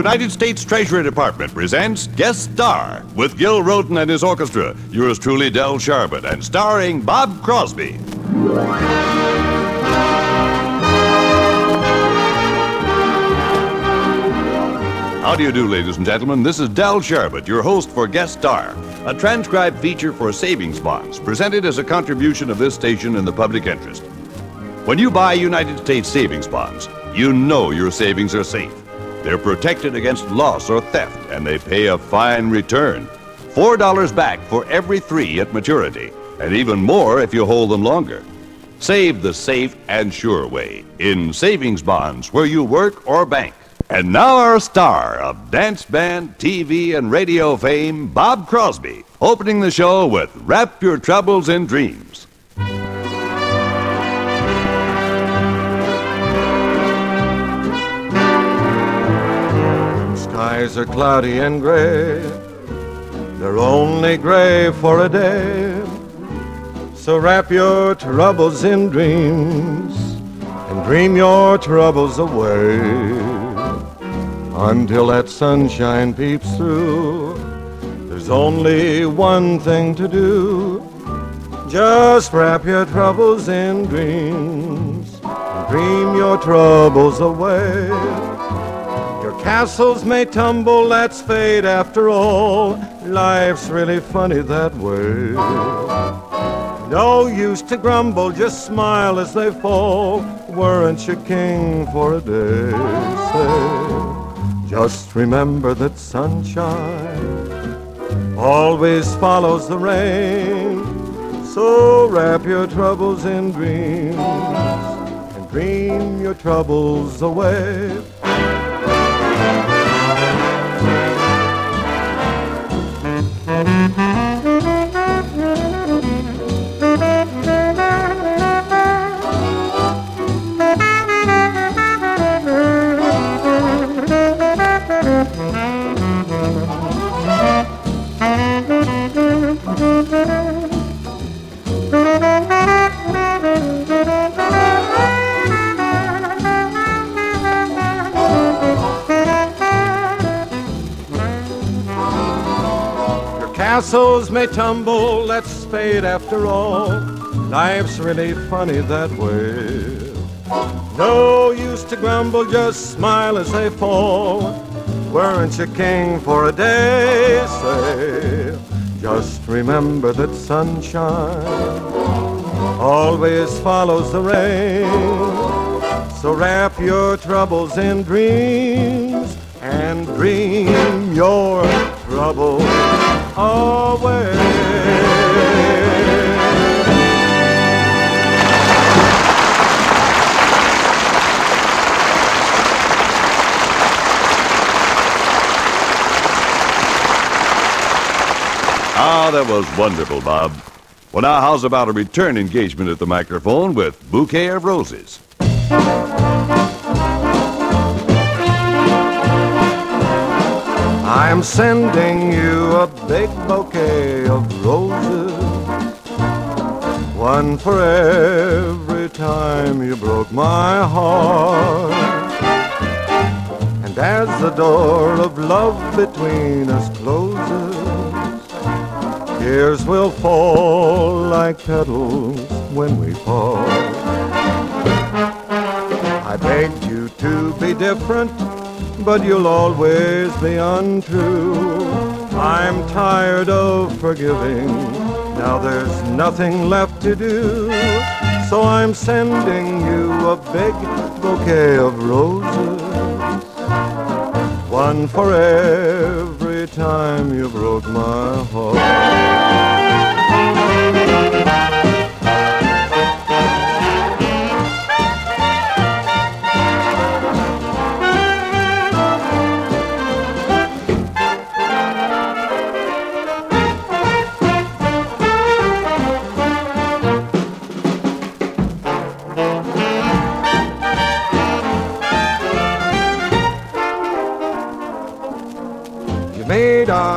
United States Treasury Department presents Guest Star with Gil Rodin and his orchestra. Yours truly, Del Sharbutt, and starring Bob Crosby. How do you do, ladies and gentlemen? This is Del Sharbutt, your host for Guest Star, a transcribed feature for savings bonds presented as a contribution of this station in the public interest. When you buy United States savings bonds, you know your savings are safe. They're protected against loss or theft, and they pay a fine return. $4 back for every three at maturity, and even more if you hold them longer. Save the safe and sure way in savings bonds where you work or bank. And now our star of dance band, TV, and radio fame, Bob Crosby, opening the show with Wrap Your Troubles in Dreams. Skies are cloudy and gray. They're only gray for a day. So wrap your troubles in dreams and dream your troubles away until that sunshine peeps through. There's only one thing to do. Just wrap your troubles in dreams and dream your troubles away. Castles may tumble, that's fate after all. Life's really funny that way. No use to grumble, just smile as they fall. Weren't you king for a day? Say, just remember that sunshine always follows the rain. So wrap your troubles in dreams and dream your troubles away. Fate after all. Life's really funny that way. No use to grumble, just smile as they fall. Weren't you king for a day? Say, just remember that sunshine always follows the rain. So wrap your troubles in dreams and dream your troubles away. Ah, that was wonderful, Bob. Well, now, how's about a return engagement at the microphone with Bouquet of Roses? I'm sending you a big bouquet of roses, one for every time you broke my heart. And as the door of love between us closes, tears will fall like petals when we fall. I begged you to be different, but you'll always be untrue. I'm tired of forgiving, now there's nothing left to do. So I'm sending you a big bouquet of roses, one for every time you broke my heart.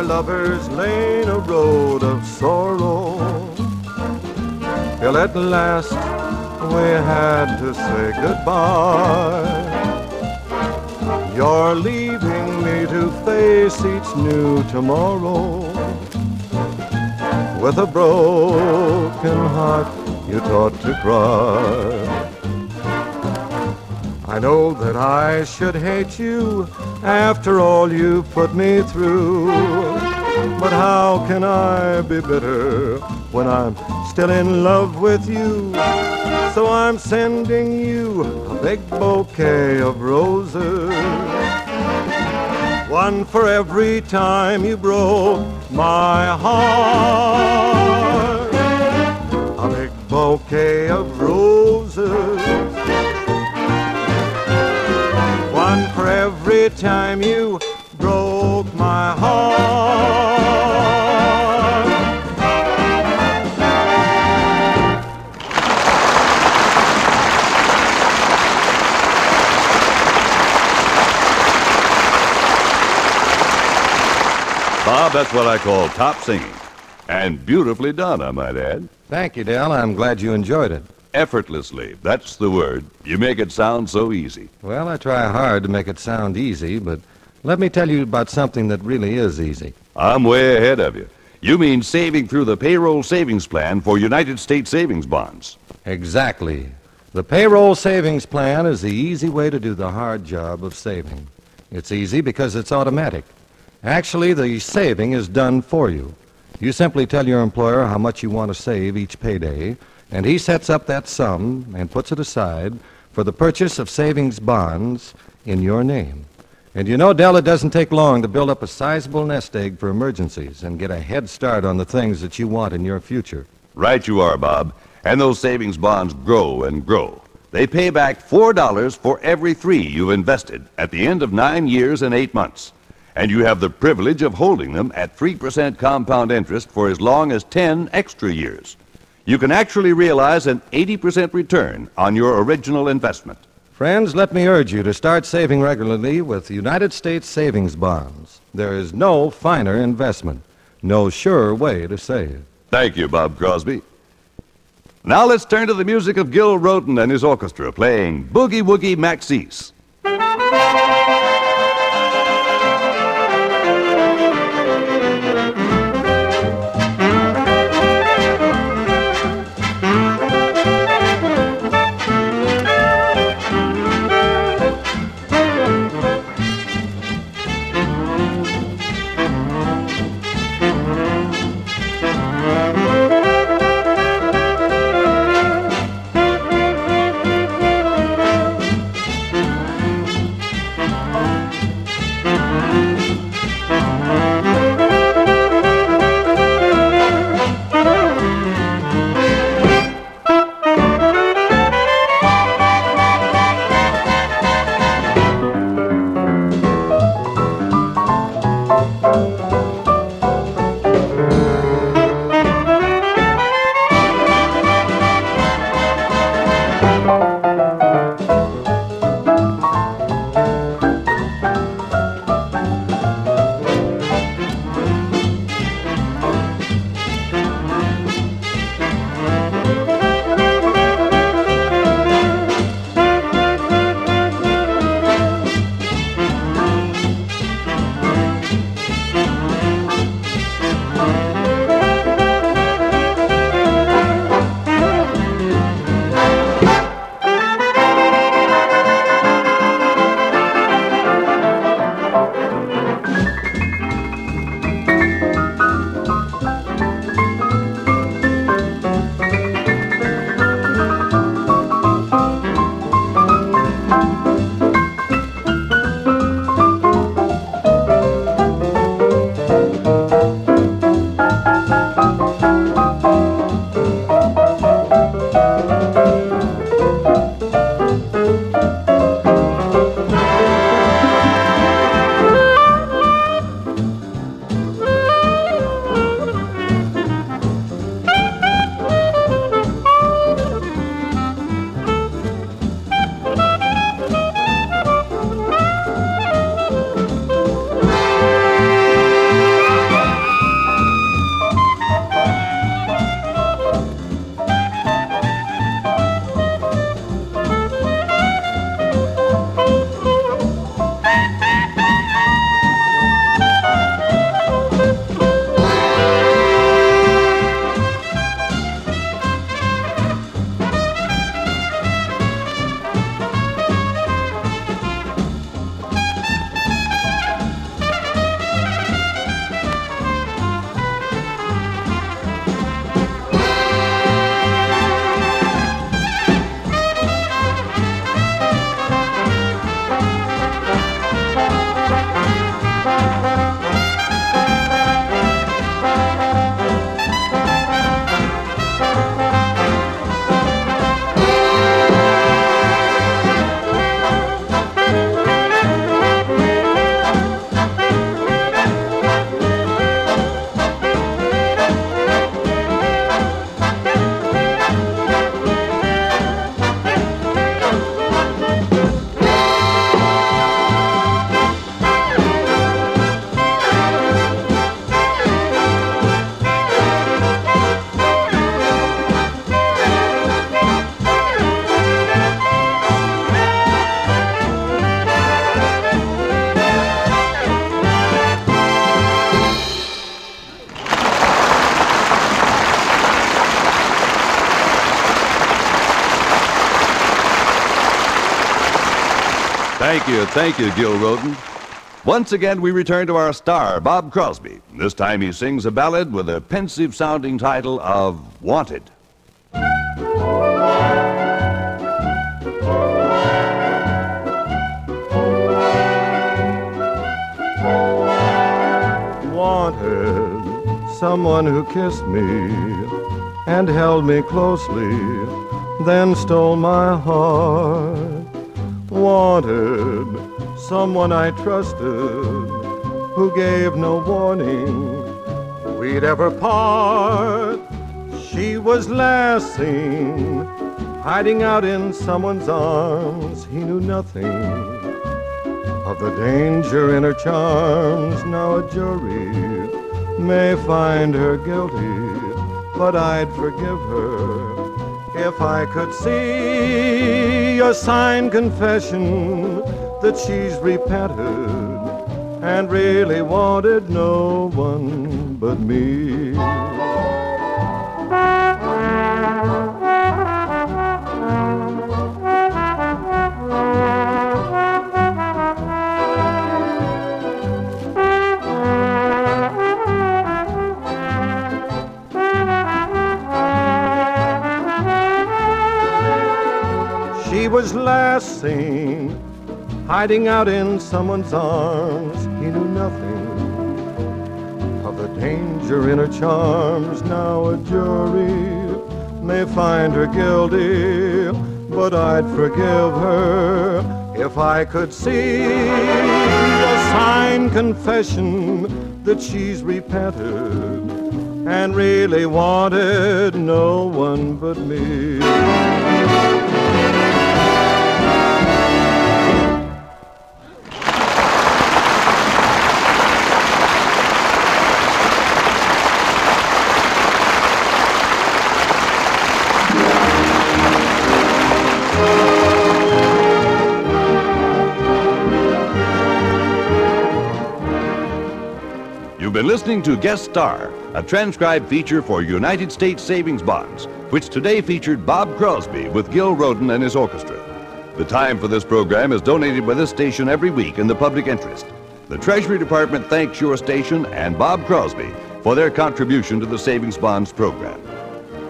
Our lovers lane a road of sorrow. Till at last we had to say goodbye. You're leaving me to face each new tomorrow. With a broken heart, you taught to cry. I know that I should hate you after all you put me through. But how can I be bitter when I'm still in love with you? So I'm sending you a big bouquet of roses. One for every time you broke my heart. A big bouquet of roses. One for every time you broke my heart. That's what I call top singing. And beautifully done, I might add. Thank you, Del. I'm glad you enjoyed it. Effortlessly, that's the word. You make it sound so easy. Well, I try hard to make it sound easy, but let me tell you about something that really is easy. I'm way ahead of you. You mean saving through the payroll savings plan for United States savings bonds. Exactly. The payroll savings plan is the easy way to do the hard job of saving. It's easy because it's automatic. Actually, the saving is done for you. You simply tell your employer how much you want to save each payday, and he sets up that sum and puts it aside for the purchase of savings bonds in your name. And you know, Del, it doesn't take long to build up a sizable nest egg for emergencies and get a head start on the things that you want in your future. Right you are, Bob. And those savings bonds grow and grow. They pay back $4 for every three you've invested at the end of nine years and eight months. And you have the privilege of holding them at 3% compound interest for as long as 10 extra years. You can actually realize an 80% return on your original investment. Friends, let me urge you to start saving regularly with United States savings bonds. There is no finer investment, no surer way to save. Thank you, Bob Crosby. Now let's turn to the music of Gil Rodin and his orchestra playing Boogie Woogie Maxixe. Thank you, thank you, Gil Rodin. Once again, we return to our star, Bob Crosby. This time he sings a ballad with a pensive sounding title of Wanted. Wanted someone who kissed me and held me closely, then stole my heart. Wanted someone I trusted who gave no warning we'd ever part. She was last seen hiding out in someone's arms. He knew nothing of the danger in her charms. Now a jury may find her guilty, but I'd forgive her if I could see a signed confession that she's repented and really wanted no one but me. Was last seen hiding out in someone's arms. He knew nothing of the danger in her charms. Now a jury may find her guilty, but I'd forgive her if I could see a signed confession that she's repented and really wanted no one but me. Been listening to Guest Star, a transcribed feature for United States Savings Bonds, which today featured Bob Crosby with Gil Rodin and his orchestra. The time for this program is donated by this station every week in the public interest. The Treasury Department thanks your station and Bob Crosby for their contribution to the Savings Bonds program.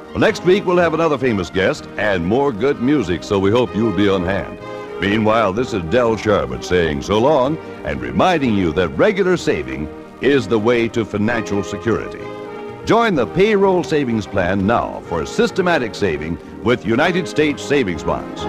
Well, next week, we'll have another famous guest and more good music, so we hope you'll be on hand. Meanwhile, this is Del Sharbutt saying so long and reminding you that regular saving is the way to financial security. Join the payroll savings plan now for systematic saving with United States Savings Bonds.